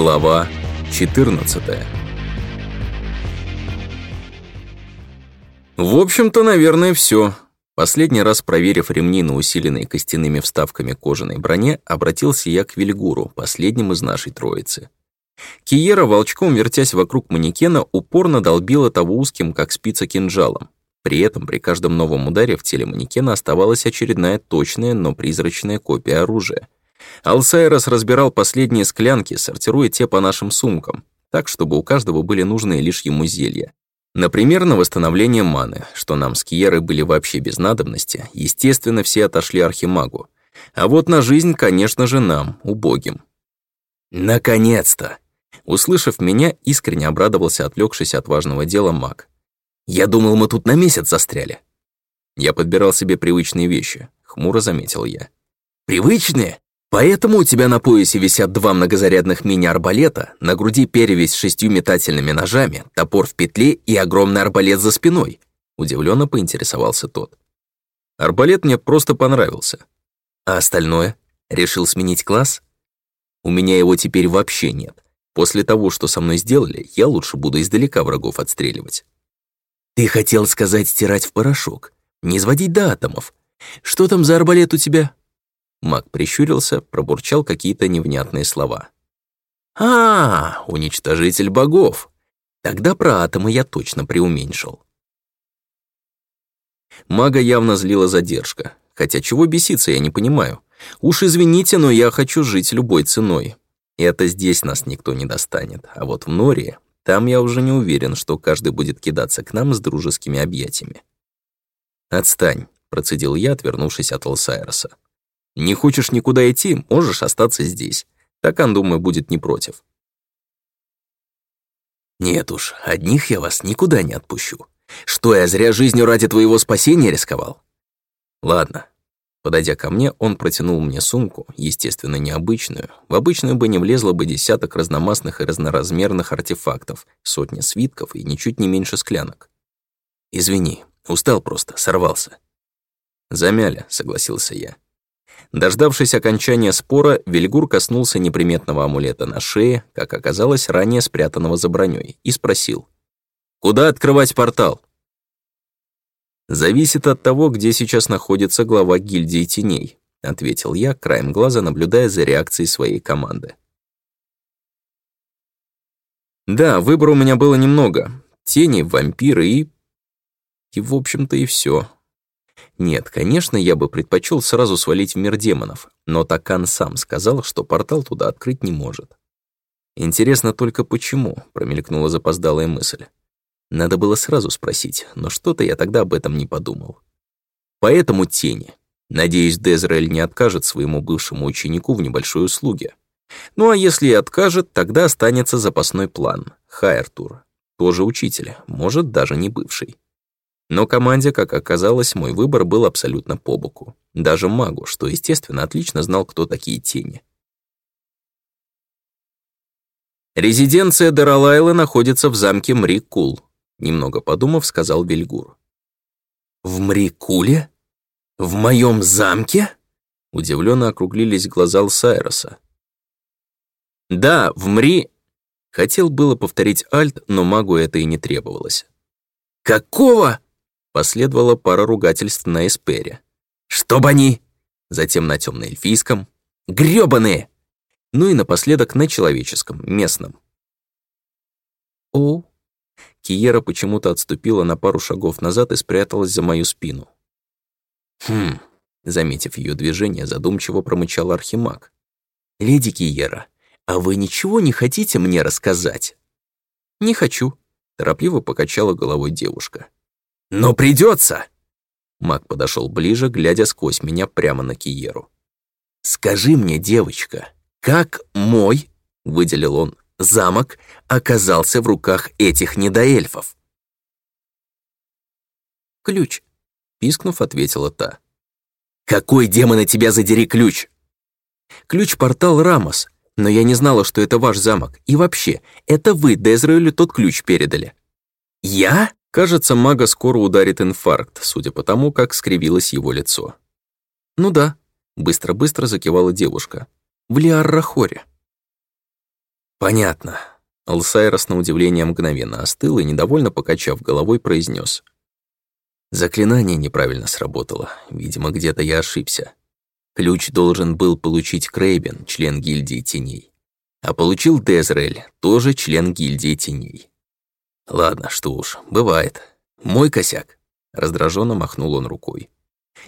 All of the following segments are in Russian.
Глава 14 В общем-то, наверное, все. Последний раз, проверив ремни на усиленные костяными вставками кожаной броне, обратился я к Вильгуру, последним из нашей троицы. Киера, волчком вертясь вокруг манекена, упорно долбила того узким, как спица, кинжалом. При этом при каждом новом ударе в теле манекена оставалась очередная точная, но призрачная копия оружия — Алсайрос разбирал последние склянки, сортируя те по нашим сумкам, так, чтобы у каждого были нужные лишь ему зелья. Например, на восстановление маны, что нам с Киерой были вообще без надобности, естественно, все отошли Архимагу. А вот на жизнь, конечно же, нам, убогим. «Наконец-то!» Услышав меня, искренне обрадовался отвлекшийся от важного дела маг. «Я думал, мы тут на месяц застряли». Я подбирал себе привычные вещи, хмуро заметил я. «Привычные?» Поэтому у тебя на поясе висят два многозарядных мини-арбалета, на груди перевесь с шестью метательными ножами, топор в петле и огромный арбалет за спиной», — удивленно поинтересовался тот. «Арбалет мне просто понравился». «А остальное? Решил сменить класс?» «У меня его теперь вообще нет. После того, что со мной сделали, я лучше буду издалека врагов отстреливать». «Ты хотел сказать стирать в порошок, не сводить до атомов. Что там за арбалет у тебя?» Маг прищурился, пробурчал какие-то невнятные слова. «А, уничтожитель богов! Тогда про атомы я точно преуменьшил». Мага явно злила задержка. Хотя чего беситься, я не понимаю. Уж извините, но я хочу жить любой ценой. И это здесь нас никто не достанет. А вот в Норе, там я уже не уверен, что каждый будет кидаться к нам с дружескими объятиями. «Отстань», — процедил я, отвернувшись от Лсайроса. Не хочешь никуда идти, можешь остаться здесь. Так он, думаю, будет не против. Нет уж, одних я вас никуда не отпущу. Что, я зря жизнью ради твоего спасения рисковал? Ладно. Подойдя ко мне, он протянул мне сумку, естественно, необычную. В обычную бы не влезло бы десяток разномастных и разноразмерных артефактов, сотни свитков и ничуть не меньше склянок. Извини, устал просто, сорвался. Замяли, согласился я. Дождавшись окончания спора, Вильгур коснулся неприметного амулета на шее, как оказалось, ранее спрятанного за броней, и спросил. «Куда открывать портал?» «Зависит от того, где сейчас находится глава гильдии теней», ответил я, краем глаза наблюдая за реакцией своей команды. Да, выбора у меня было немного. Тени, вампиры и... И, в общем-то, и все. Нет, конечно, я бы предпочел сразу свалить в мир демонов, но Такан сам сказал, что портал туда открыть не может. Интересно только почему, промелькнула запоздалая мысль. Надо было сразу спросить, но что-то я тогда об этом не подумал. Поэтому тени. Надеюсь, Дезраэль не откажет своему бывшему ученику в небольшой услуге. Ну а если и откажет, тогда останется запасной план. Хайртур. Тоже учитель, может, даже не бывший. Но команде, как оказалось, мой выбор был абсолютно по боку. Даже магу, что, естественно, отлично знал, кто такие тени. «Резиденция Даралайла находится в замке Мрикул», — немного подумав, сказал Вильгур. «В Мрикуле? В моем замке?» — удивленно округлились глаза Лсайроса. «Да, в Мри...» — хотел было повторить Альт, но магу это и не требовалось. «Какого?» Последовала пара ругательств на эспере. «Чтоб они!» Затем на темно-эльфийском. «Грёбаные!» Ну и напоследок на человеческом, местном. «О!» Киера почему-то отступила на пару шагов назад и спряталась за мою спину. «Хм...» Заметив ее движение, задумчиво промычал Архимаг. «Леди Киера, а вы ничего не хотите мне рассказать?» «Не хочу», — торопливо покачала головой девушка. Но придется!» Маг подошел ближе, глядя сквозь меня прямо на Киеру. «Скажи мне, девочка, как мой, — выделил он, — замок оказался в руках этих недоэльфов?» «Ключ», — пискнув, ответила та. «Какой демона тебя задери ключ?» «Ключ-портал Рамос, но я не знала, что это ваш замок. И вообще, это вы Дезраэлю тот ключ передали». «Я?» Кажется, мага скоро ударит инфаркт, судя по тому, как скривилось его лицо. «Ну да», — быстро-быстро закивала девушка. «В Лиаррахоре». «Понятно». Алсайрос на удивление мгновенно остыл и, недовольно покачав головой, произнес: «Заклинание неправильно сработало. Видимо, где-то я ошибся. Ключ должен был получить Крейбен, член гильдии теней. А получил Дезрель, тоже член гильдии теней. «Ладно, что уж, бывает. Мой косяк», — раздраженно махнул он рукой.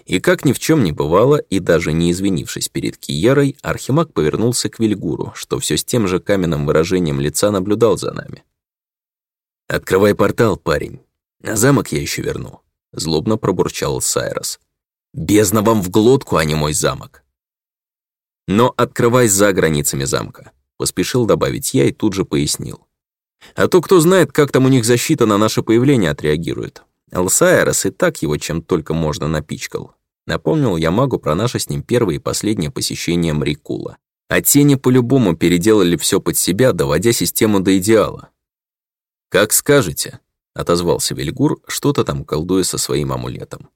И как ни в чем не бывало, и даже не извинившись перед Киерой, Архимаг повернулся к Вильгуру, что все с тем же каменным выражением лица наблюдал за нами. «Открывай портал, парень. На замок я еще верну», — злобно пробурчал Сайрос. «Бездна вам в глотку, а не мой замок!» «Но открывай за границами замка», — поспешил добавить я и тут же пояснил. А то, кто знает, как там у них защита на наше появление отреагирует. Элсайрос и так его чем только можно напичкал. Напомнил я магу про наше с ним первое и последнее посещение Мрикула. А тени по-любому переделали все под себя, доводя систему до идеала. «Как скажете», — отозвался Вильгур, что-то там колдуя со своим амулетом.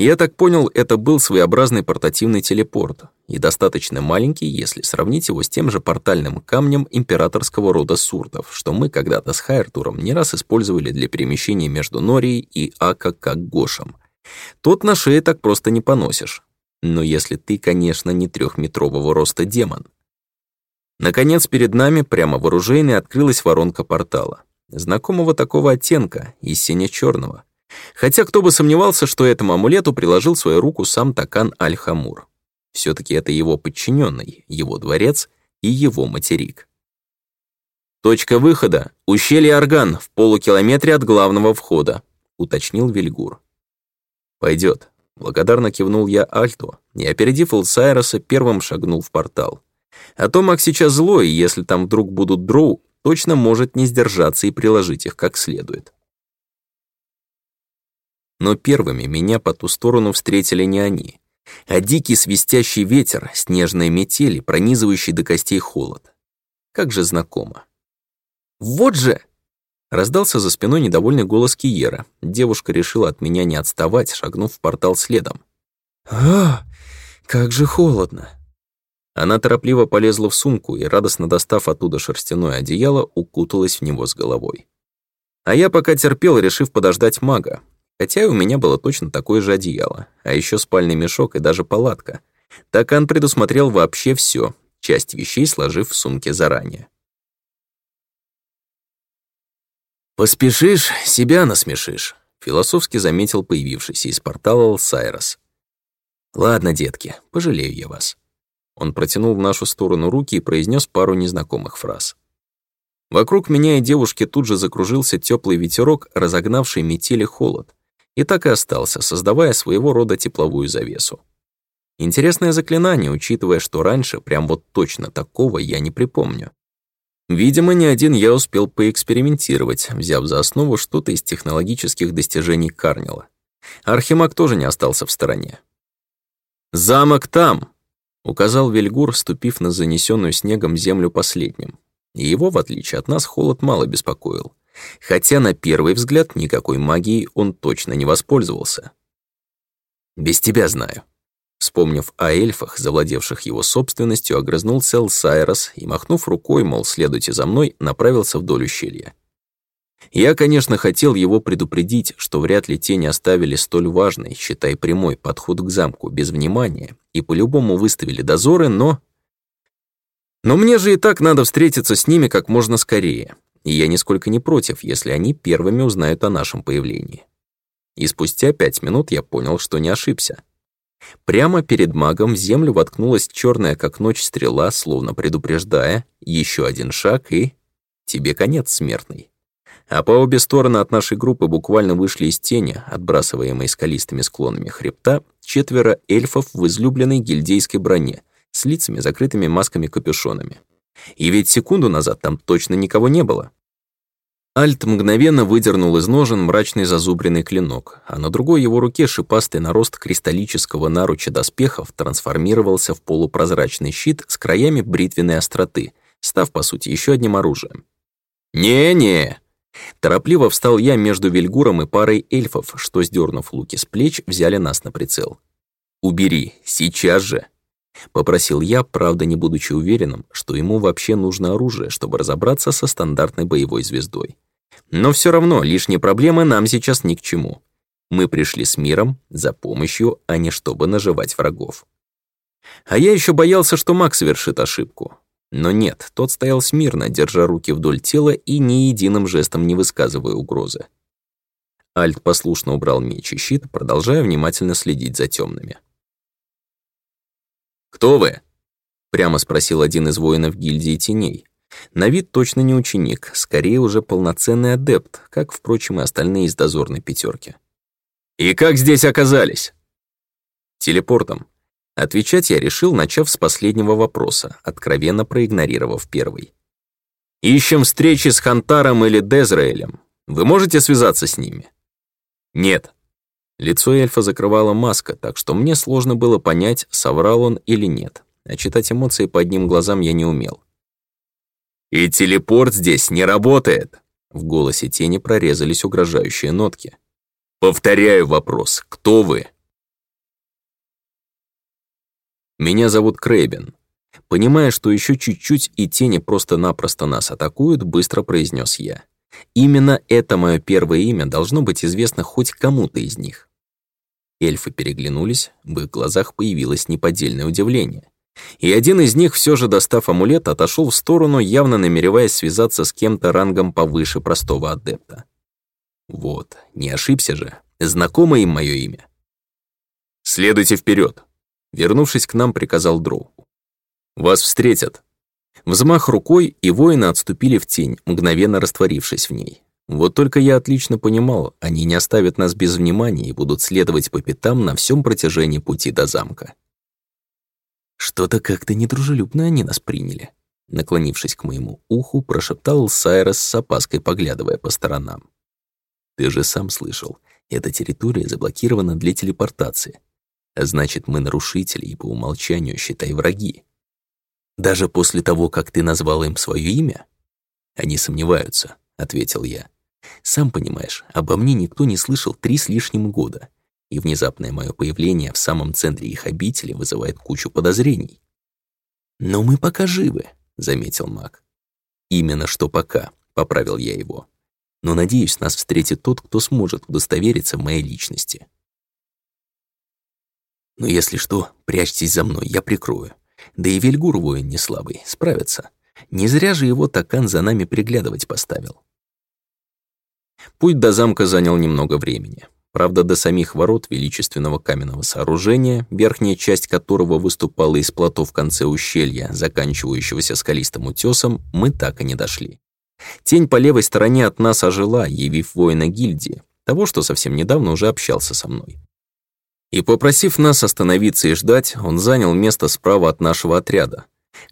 Я так понял, это был своеобразный портативный телепорт, и достаточно маленький, если сравнить его с тем же портальным камнем императорского рода сурдов, что мы когда-то с Хайртуром не раз использовали для перемещения между Норией и Ака как Гошем. Тот на шее так просто не поносишь. Но если ты, конечно, не трехметрового роста демон. Наконец, перед нами, прямо в оружейной, открылась воронка портала. Знакомого такого оттенка, из сине-черного. Хотя кто бы сомневался, что этому амулету приложил свою руку сам Такан Аль-Хамур. Все-таки это его подчиненный, его дворец и его материк. «Точка выхода — ущелье Орган в полукилометре от главного входа», — уточнил Вильгур. «Пойдет», — благодарно кивнул я Альту, и, опередив Элсайроса, первым шагнул в портал. «А то Мак сейчас злой, и если там вдруг будут дроу, точно может не сдержаться и приложить их как следует». Но первыми меня по ту сторону встретили не они, а дикий свистящий ветер, снежные метели, пронизывающий до костей холод. Как же знакомо. «Вот же!» Раздался за спиной недовольный голос Киера. Девушка решила от меня не отставать, шагнув в портал следом. «А, как же холодно!» Она торопливо полезла в сумку и, радостно достав оттуда шерстяное одеяло, укуталась в него с головой. А я пока терпел, решив подождать мага. Хотя у меня было точно такое же одеяло, а еще спальный мешок и даже палатка. Такан предусмотрел вообще все, часть вещей сложив в сумке заранее. «Поспешишь, себя насмешишь», — философски заметил появившийся из портала Сайрос. «Ладно, детки, пожалею я вас». Он протянул в нашу сторону руки и произнес пару незнакомых фраз. Вокруг меня и девушки тут же закружился теплый ветерок, разогнавший метели холод и так и остался, создавая своего рода тепловую завесу. Интересное заклинание, учитывая, что раньше прям вот точно такого я не припомню. Видимо, не один я успел поэкспериментировать, взяв за основу что-то из технологических достижений Карнила. Архимаг тоже не остался в стороне. «Замок там!» — указал Вельгур, ступив на занесенную снегом землю последним. И его, в отличие от нас, холод мало беспокоил хотя на первый взгляд никакой магией он точно не воспользовался. «Без тебя знаю». Вспомнив о эльфах, завладевших его собственностью, огрызнулся Лсайрос и, махнув рукой, мол, следуйте за мной, направился вдоль ущелья. Я, конечно, хотел его предупредить, что вряд ли тени оставили столь важный, считай прямой, подход к замку без внимания и по-любому выставили дозоры, но... Но мне же и так надо встретиться с ними как можно скорее и я нисколько не против, если они первыми узнают о нашем появлении. И спустя пять минут я понял, что не ошибся. Прямо перед магом в землю воткнулась черная как ночь стрела, словно предупреждая, еще один шаг и... тебе конец, смертный. А по обе стороны от нашей группы буквально вышли из тени, отбрасываемые скалистыми склонами хребта, четверо эльфов в излюбленной гильдейской броне, с лицами закрытыми масками-капюшонами. И ведь секунду назад там точно никого не было. Альт мгновенно выдернул из ножен мрачный зазубренный клинок, а на другой его руке шипастый нарост кристаллического наруча доспехов трансформировался в полупрозрачный щит с краями бритвенной остроты, став, по сути, еще одним оружием. «Не-не!» Торопливо встал я между Вильгуром и парой эльфов, что, сдернув луки с плеч, взяли нас на прицел. «Убери, сейчас же!» Попросил я, правда не будучи уверенным, что ему вообще нужно оружие, чтобы разобраться со стандартной боевой звездой. Но все равно лишние проблемы нам сейчас ни к чему. Мы пришли с миром, за помощью, а не чтобы наживать врагов. А я еще боялся, что Макс совершит ошибку. Но нет, тот стоял смирно, держа руки вдоль тела и ни единым жестом не высказывая угрозы. Альт послушно убрал меч и щит, продолжая внимательно следить за темными. «Кто вы?» — прямо спросил один из воинов гильдии теней, на вид точно не ученик, скорее уже полноценный адепт, как, впрочем, и остальные из дозорной пятерки. «И как здесь оказались?» «Телепортом». Отвечать я решил, начав с последнего вопроса, откровенно проигнорировав первый. «Ищем встречи с Хантаром или Дезраэлем. Вы можете связаться с ними?» «Нет». Лицо эльфа закрывала маска, так что мне сложно было понять, соврал он или нет, а читать эмоции по одним глазам я не умел. «И телепорт здесь не работает!» В голосе тени прорезались угрожающие нотки. «Повторяю вопрос. Кто вы?» «Меня зовут Крейбен». Понимая, что еще чуть-чуть и тени просто-напросто нас атакуют, быстро произнес я. Именно это мое первое имя должно быть известно хоть кому-то из них. Эльфы переглянулись, в их глазах появилось неподдельное удивление и один из них, все же достав амулет, отошел в сторону, явно намереваясь связаться с кем-то рангом повыше простого адепта. Вот, не ошибся же, знакомо им мое имя. «Следуйте вперед, вернувшись к нам, приказал Дроу. «Вас встретят!» Взмах рукой, и воины отступили в тень, мгновенно растворившись в ней. Вот только я отлично понимал, они не оставят нас без внимания и будут следовать по пятам на всем протяжении пути до замка. Что-то как-то недружелюбно они нас приняли. Наклонившись к моему уху, прошептал Сайрос с опаской, поглядывая по сторонам. «Ты же сам слышал, эта территория заблокирована для телепортации. А значит, мы нарушители и по умолчанию, считай, враги. Даже после того, как ты назвал им свое имя?» «Они сомневаются», — ответил я. «Сам понимаешь, обо мне никто не слышал три с лишним года и внезапное мое появление в самом центре их обители вызывает кучу подозрений. «Но мы пока живы», — заметил маг. «Именно что пока», — поправил я его. «Но надеюсь, нас встретит тот, кто сможет удостовериться в моей личности». «Но если что, прячьтесь за мной, я прикрою. Да и Вильгур воин не слабый, справится. Не зря же его Такан за нами приглядывать поставил». Путь до замка занял немного времени. Правда, до самих ворот величественного каменного сооружения, верхняя часть которого выступала из плато в конце ущелья, заканчивающегося скалистым утесом, мы так и не дошли. Тень по левой стороне от нас ожила, явив воина гильдии, того, что совсем недавно уже общался со мной. И попросив нас остановиться и ждать, он занял место справа от нашего отряда.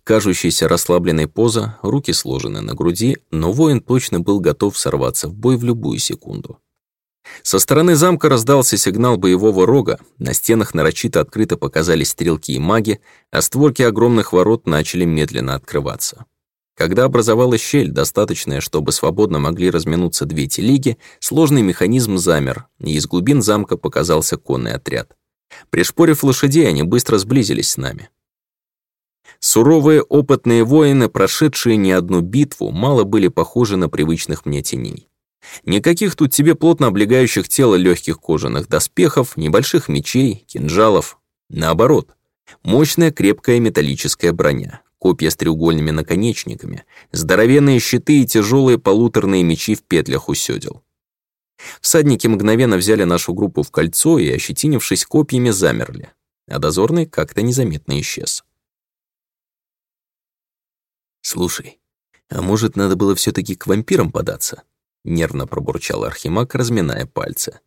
Кажущаяся расслабленной поза, руки сложены на груди, но воин точно был готов сорваться в бой в любую секунду. Со стороны замка раздался сигнал боевого рога, на стенах нарочито открыто показались стрелки и маги, а створки огромных ворот начали медленно открываться. Когда образовалась щель, достаточная, чтобы свободно могли разминуться две телеги, сложный механизм замер, и из глубин замка показался конный отряд. Пришпорив лошадей, они быстро сблизились с нами. Суровые опытные воины, прошедшие не одну битву, мало были похожи на привычных мне теней. Никаких тут тебе плотно облегающих тело легких кожаных доспехов, небольших мечей, кинжалов. Наоборот, мощная крепкая металлическая броня, копья с треугольными наконечниками, здоровенные щиты и тяжелые полуторные мечи в петлях у сёдел. Всадники мгновенно взяли нашу группу в кольцо и, ощетинившись копьями, замерли, а дозорный как-то незаметно исчез. «Слушай, а может, надо было все таки к вампирам податься?» нервно пробурчал Архимаг, разминая пальцы.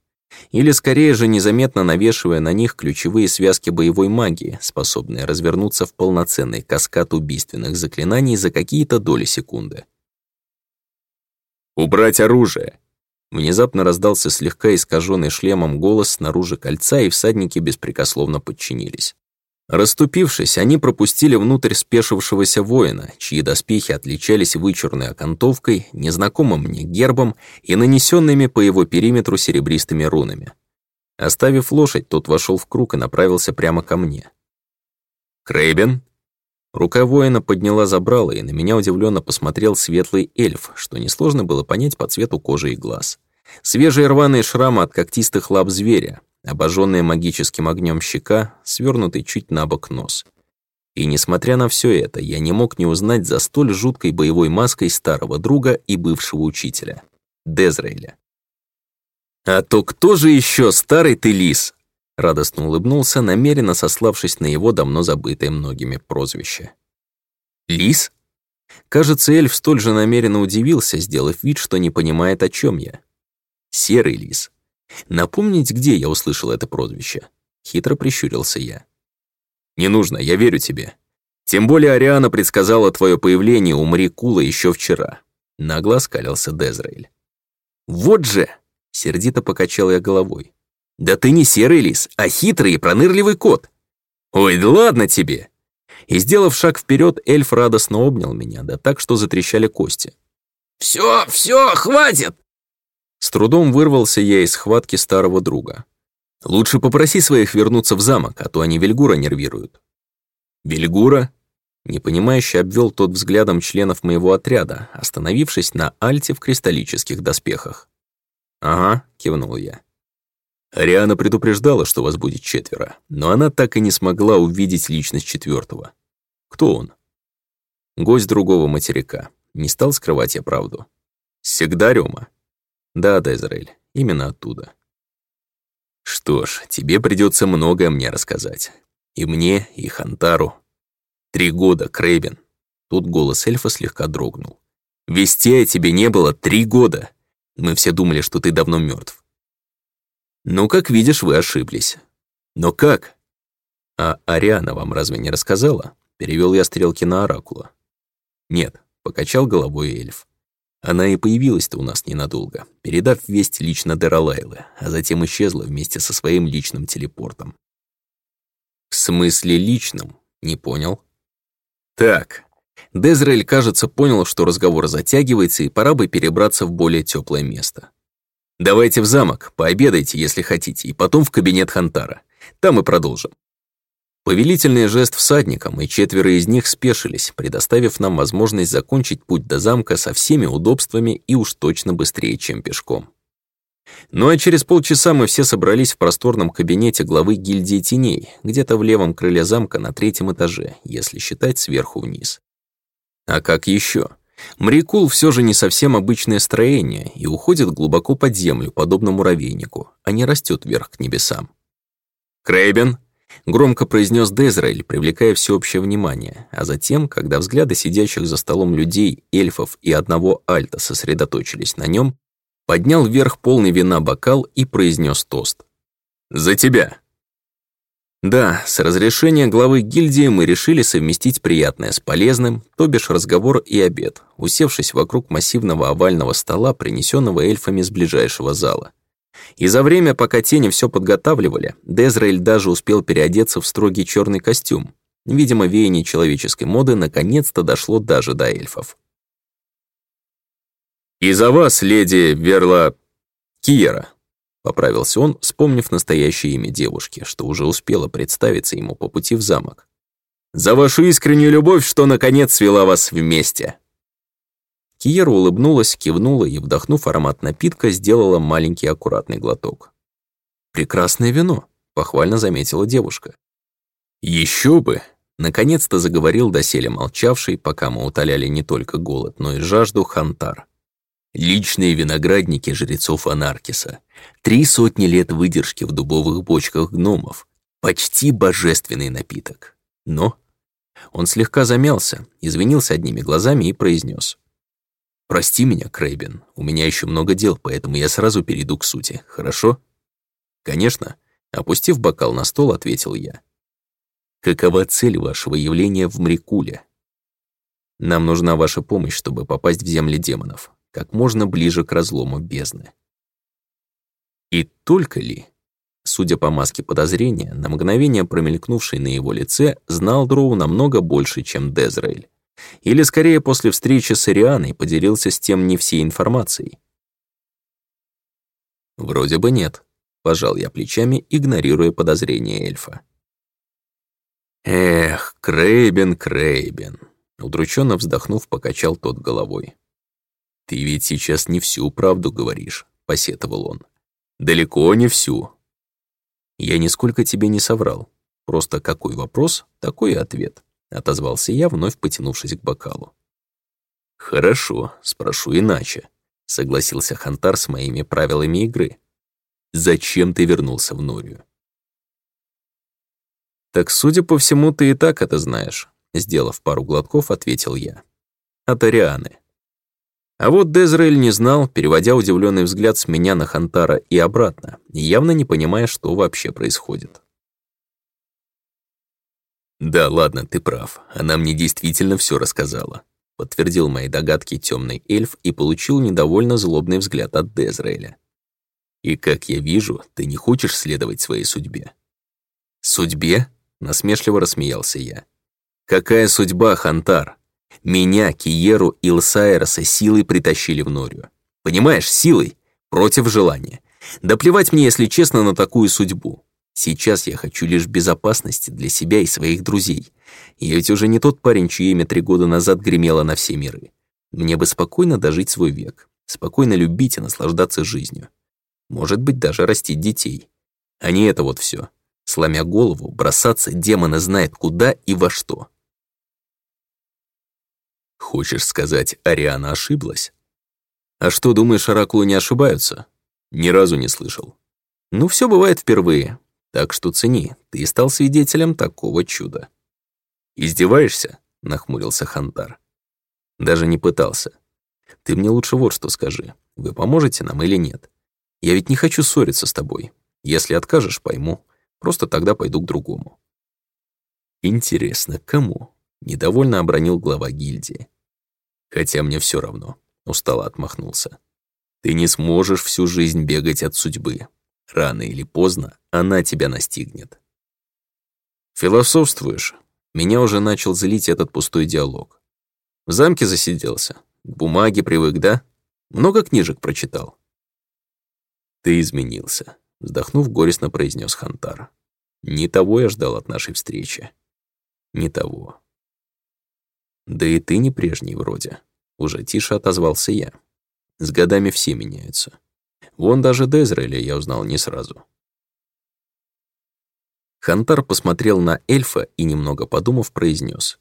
Или скорее же незаметно навешивая на них ключевые связки боевой магии, способные развернуться в полноценный каскад убийственных заклинаний за какие-то доли секунды. «Убрать оружие!» Внезапно раздался слегка искаженный шлемом голос снаружи кольца, и всадники беспрекословно подчинились. Раступившись, они пропустили внутрь спешившегося воина, чьи доспехи отличались вычурной окантовкой, незнакомым мне гербом и нанесенными по его периметру серебристыми рунами. Оставив лошадь, тот вошел в круг и направился прямо ко мне. «Крейбен?» Рука воина подняла забрала, и на меня удивленно посмотрел светлый эльф, что несложно было понять по цвету кожи и глаз. Свежие рваные шрамы от когтистых лап зверя, обожженный магическим огнем щека, свернутый чуть на бок нос. И несмотря на все это, я не мог не узнать за столь жуткой боевой маской старого друга и бывшего учителя, Дезрейля. «А то кто же еще старый ты лис?» Радостно улыбнулся, намеренно сославшись на его давно забытое многими прозвище. «Лис?» Кажется, эльф столь же намеренно удивился, сделав вид, что не понимает, о чем я. «Серый лис», Напомнить, где я услышал это прозвище? Хитро прищурился я. Не нужно, я верю тебе. Тем более Ариана предсказала твое появление у Марикула еще вчера. Нагло скалился Дезраиль. Вот же! Сердито покачал я головой. Да ты не серый лис, а хитрый и пронырливый кот. Ой, да ладно тебе! И, сделав шаг вперед, эльф радостно обнял меня, да так, что затрещали кости. «Все, все, хватит!» С трудом вырвался я из схватки старого друга. «Лучше попроси своих вернуться в замок, а то они Вильгура нервируют». «Вильгура?» Непонимающе обвел тот взглядом членов моего отряда, остановившись на альте в кристаллических доспехах. «Ага», — кивнул я. Ариана предупреждала, что вас будет четверо, но она так и не смогла увидеть личность четвертого. Кто он? Гость другого материка. Не стал скрывать я правду. Всегда Рёма, «Да, Дезраэль, именно оттуда». «Что ж, тебе придется многое мне рассказать. И мне, и Хантару. Три года, Крейбен». Тут голос эльфа слегка дрогнул. «Вести о тебе не было три года. Мы все думали, что ты давно мертв. «Ну, как видишь, вы ошиблись». «Но как?» «А Ариана вам разве не рассказала?» Перевел я стрелки на оракула. «Нет», — покачал головой эльф. Она и появилась-то у нас ненадолго, передав весть лично Дералайлы, а затем исчезла вместе со своим личным телепортом. «В смысле личным?» «Не понял». «Так». Дезрель, кажется, понял, что разговор затягивается, и пора бы перебраться в более теплое место. «Давайте в замок, пообедайте, если хотите, и потом в кабинет Хантара. Там и продолжим». Повелительный жест всадникам, и четверо из них спешились, предоставив нам возможность закончить путь до замка со всеми удобствами и уж точно быстрее, чем пешком. Ну а через полчаса мы все собрались в просторном кабинете главы гильдии теней, где-то в левом крыле замка на третьем этаже, если считать сверху вниз. А как еще? Мрикул все же не совсем обычное строение и уходит глубоко под землю, подобно муравейнику, а не растет вверх к небесам. «Крейбен!» Громко произнес Дезраэль, привлекая всеобщее внимание, а затем, когда взгляды сидящих за столом людей, эльфов и одного альта сосредоточились на нем, поднял вверх полный вина бокал и произнес тост. «За тебя!» Да, с разрешения главы гильдии мы решили совместить приятное с полезным, то бишь разговор и обед, усевшись вокруг массивного овального стола, принесенного эльфами с ближайшего зала. И за время, пока тени все подготавливали, Дезраэль даже успел переодеться в строгий черный костюм. Видимо, веяние человеческой моды наконец-то дошло даже до эльфов. «И за вас, леди Верла Киера», — поправился он, вспомнив настоящее имя девушки, что уже успела представиться ему по пути в замок. «За вашу искреннюю любовь, что наконец свела вас вместе!» Киера улыбнулась, кивнула и, вдохнув аромат напитка, сделала маленький аккуратный глоток. «Прекрасное вино», — похвально заметила девушка. «Еще бы!» — наконец-то заговорил доселе молчавший, пока мы утоляли не только голод, но и жажду, хантар. Личные виноградники жрецов Анаркиса. Три сотни лет выдержки в дубовых бочках гномов. Почти божественный напиток. Но... Он слегка замялся, извинился одними глазами и произнес. Прости меня, Крейбин, у меня еще много дел, поэтому я сразу перейду к сути, хорошо? Конечно, опустив бокал на стол, ответил я. Какова цель вашего явления в Мрикуле? Нам нужна ваша помощь, чтобы попасть в земли демонов, как можно ближе к разлому бездны. И только ли? Судя по маске подозрения, на мгновение промелькнувшей на его лице, знал Дроу намного больше, чем Дезраэль. Или скорее после встречи с Ирианой поделился с тем не всей информацией? Вроде бы нет, пожал я плечами, игнорируя подозрения эльфа. Эх, Крейбен, Крейбен, удрученно вздохнув, покачал тот головой. Ты ведь сейчас не всю правду говоришь, посетовал он. Далеко не всю. Я нисколько тебе не соврал. Просто какой вопрос, такой и ответ. — отозвался я, вновь потянувшись к бокалу. «Хорошо, спрошу иначе», — согласился Хантар с моими правилами игры. «Зачем ты вернулся в Норию?» «Так, судя по всему, ты и так это знаешь», — сделав пару глотков, ответил я. «От Арианы». А вот Дезраэль не знал, переводя удивленный взгляд с меня на Хантара и обратно, явно не понимая, что вообще происходит. «Да ладно, ты прав. Она мне действительно все рассказала», — подтвердил мои догадки темный эльф и получил недовольно злобный взгляд от Дезраэля. «И как я вижу, ты не хочешь следовать своей судьбе». «Судьбе?» — насмешливо рассмеялся я. «Какая судьба, Хантар? Меня, Киеру и Лсайроса силой притащили в Норию. Понимаешь, силой, против желания. Да плевать мне, если честно, на такую судьбу. Сейчас я хочу лишь безопасности для себя и своих друзей. Я ведь уже не тот парень, чье имя три года назад гремело на все миры. Мне бы спокойно дожить свой век, спокойно любить и наслаждаться жизнью. Может быть, даже растить детей. А не это вот все. Сломя голову, бросаться демона знает куда и во что. Хочешь сказать, Ариана ошиблась? А что, думаешь, оракулы не ошибаются? Ни разу не слышал. Ну, все бывает впервые. Так что цени, ты стал свидетелем такого чуда». «Издеваешься?» — нахмурился Хантар. «Даже не пытался. Ты мне лучше вот что скажи. Вы поможете нам или нет? Я ведь не хочу ссориться с тобой. Если откажешь, пойму. Просто тогда пойду к другому». «Интересно, кому?» — недовольно обронил глава гильдии. «Хотя мне все равно», — устало отмахнулся. «Ты не сможешь всю жизнь бегать от судьбы. Рано или поздно она тебя настигнет. Философствуешь? Меня уже начал злить этот пустой диалог. В замке засиделся. К бумаге привык, да? Много книжек прочитал. Ты изменился, вздохнув горестно произнес Хантар. Не того я ждал от нашей встречи. Не того. Да и ты не прежний вроде. Уже тише отозвался я. С годами все меняются. Вон даже Дезрели я узнал не сразу. Хантар посмотрел на эльфа и, немного подумав, произнес.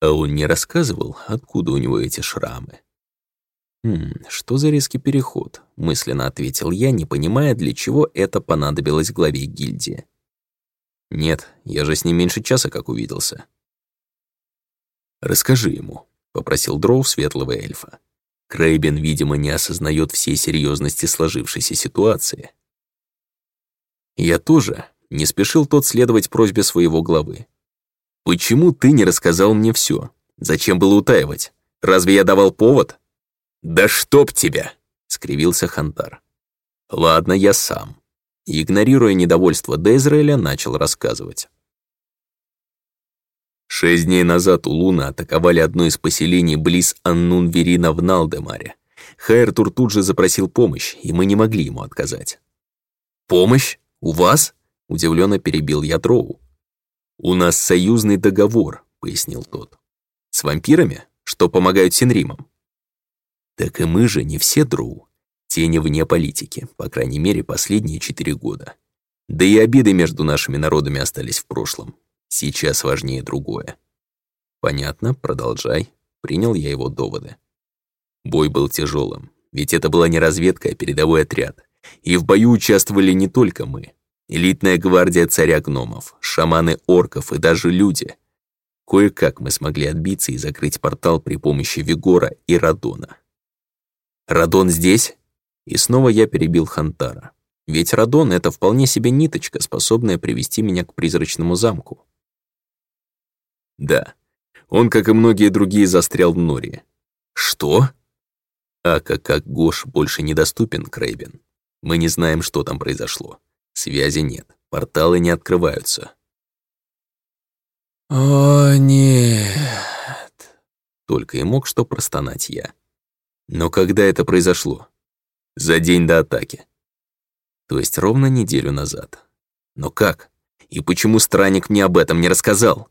А он не рассказывал, откуда у него эти шрамы. «Хм, что за резкий переход?» — мысленно ответил я, не понимая, для чего это понадобилось главе гильдии. «Нет, я же с ним меньше часа как увиделся». «Расскажи ему», — попросил Дроу светлого эльфа. Крейбен, видимо, не осознает всей серьезности сложившейся ситуации. Я тоже не спешил тот следовать просьбе своего главы. «Почему ты не рассказал мне все? Зачем было утаивать? Разве я давал повод?» «Да чтоб тебя!» — скривился Хантар. «Ладно, я сам». Игнорируя недовольство Дезраэля, начал рассказывать. Шесть дней назад у Луна атаковали одно из поселений близ Аннунверина в Налдемаре. Хайртур тут же запросил помощь, и мы не могли ему отказать. «Помощь? У вас?» – удивленно перебил я Дроу. «У нас союзный договор», – пояснил тот. «С вампирами, что помогают Синримам». «Так и мы же не все Дроу. Тени вне политики, по крайней мере, последние четыре года. Да и обиды между нашими народами остались в прошлом. Сейчас важнее другое. Понятно, продолжай. Принял я его доводы. Бой был тяжелым, ведь это была не разведка, а передовой отряд. И в бою участвовали не только мы. Элитная гвардия царя гномов, шаманы орков и даже люди. Кое-как мы смогли отбиться и закрыть портал при помощи Вигора и Радона. «Радон здесь?» И снова я перебил Хантара. Ведь Радон — это вполне себе ниточка, способная привести меня к призрачному замку. Да, он, как и многие другие, застрял в норе. Что? Ака как Гош больше недоступен, Крейбен. Мы не знаем, что там произошло. Связи нет, порталы не открываются. О, нет. Только и мог что простонать я. Но когда это произошло? За день до атаки. То есть ровно неделю назад. Но как? И почему странник мне об этом не рассказал?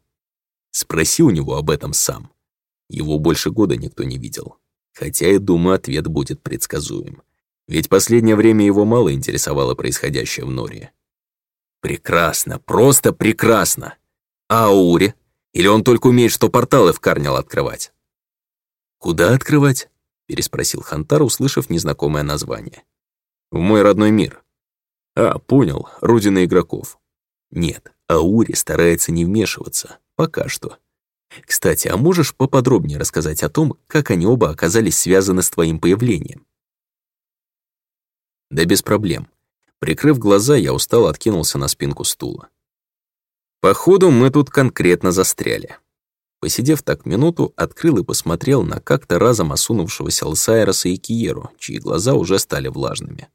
Спроси у него об этом сам. Его больше года никто не видел. Хотя, я думаю, ответ будет предсказуем. Ведь последнее время его мало интересовало происходящее в Норе. Прекрасно, просто прекрасно! А Аури? Или он только умеет, что порталы в Карнел открывать? «Куда открывать?» — переспросил Хантар, услышав незнакомое название. «В мой родной мир». «А, понял, родина игроков». Нет, Аури старается не вмешиваться, Пока что. Кстати, а можешь поподробнее рассказать о том, как они оба оказались связаны с твоим появлением? Да без проблем. Прикрыв глаза, я устало откинулся на спинку стула. Походу, мы тут конкретно застряли. Посидев так минуту, открыл и посмотрел на как-то разом осунувшегося Лсайроса и Киеру, чьи глаза уже стали влажными.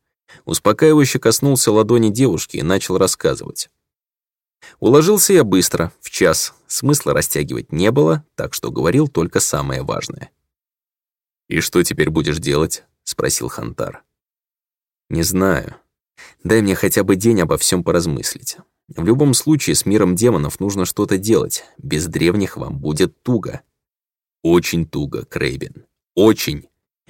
Успокаивающе коснулся ладони девушки и начал рассказывать. Уложился я быстро, в час. Смысла растягивать не было, так что говорил только самое важное. «И что теперь будешь делать?» — спросил Хантар. «Не знаю. Дай мне хотя бы день обо всем поразмыслить. В любом случае, с миром демонов нужно что-то делать. Без древних вам будет туго». «Очень туго, Крейбин. Очень.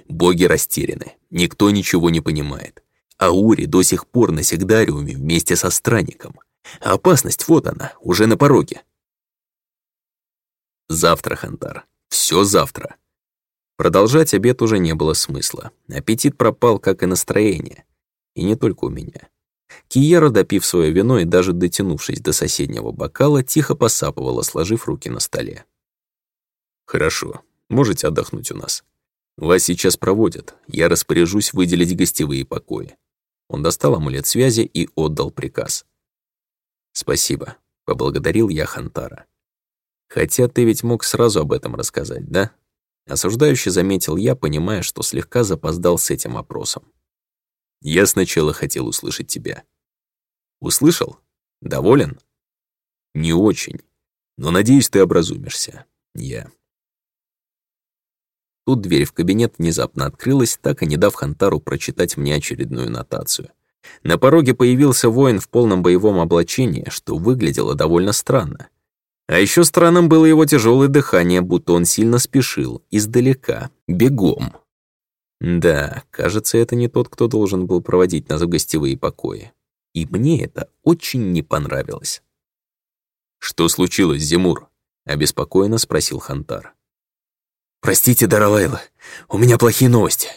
Боги растеряны. Никто ничего не понимает. Аури до сих пор на Сигдариуме вместе со странником. Опасность вот она, уже на пороге. Завтра, Хантар. Все завтра. Продолжать обед уже не было смысла. Аппетит пропал, как и настроение. И не только у меня. Киера, допив свое вино и даже дотянувшись до соседнего бокала, тихо посапывала, сложив руки на столе. «Хорошо, можете отдохнуть у нас. Вас сейчас проводят, я распоряжусь выделить гостевые покои». Он достал амулет связи и отдал приказ. «Спасибо», — поблагодарил я Хантара. «Хотя ты ведь мог сразу об этом рассказать, да?» Осуждающе заметил я, понимая, что слегка запоздал с этим опросом. «Я сначала хотел услышать тебя». «Услышал? Доволен?» «Не очень. Но надеюсь, ты образумишься. Я...» Тут дверь в кабинет внезапно открылась, так и не дав Хантару прочитать мне очередную нотацию — на пороге появился воин в полном боевом облачении, что выглядело довольно странно. А еще странным было его тяжелое дыхание, будто он сильно спешил, издалека, бегом. Да, кажется, это не тот, кто должен был проводить нас в гостевые покои. И мне это очень не понравилось. «Что случилось, Зимур?» — обеспокоенно спросил Хантар. «Простите, Даралайла, у меня плохие новости»,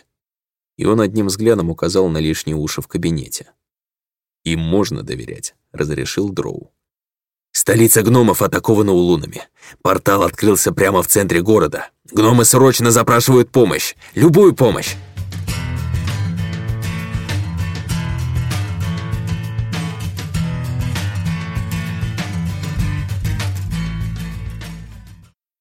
и он одним взглядом указал на лишние уши в кабинете. «Им можно доверять», — разрешил Дроу. «Столица гномов атакована улунами. Портал открылся прямо в центре города. Гномы срочно запрашивают помощь. Любую помощь!»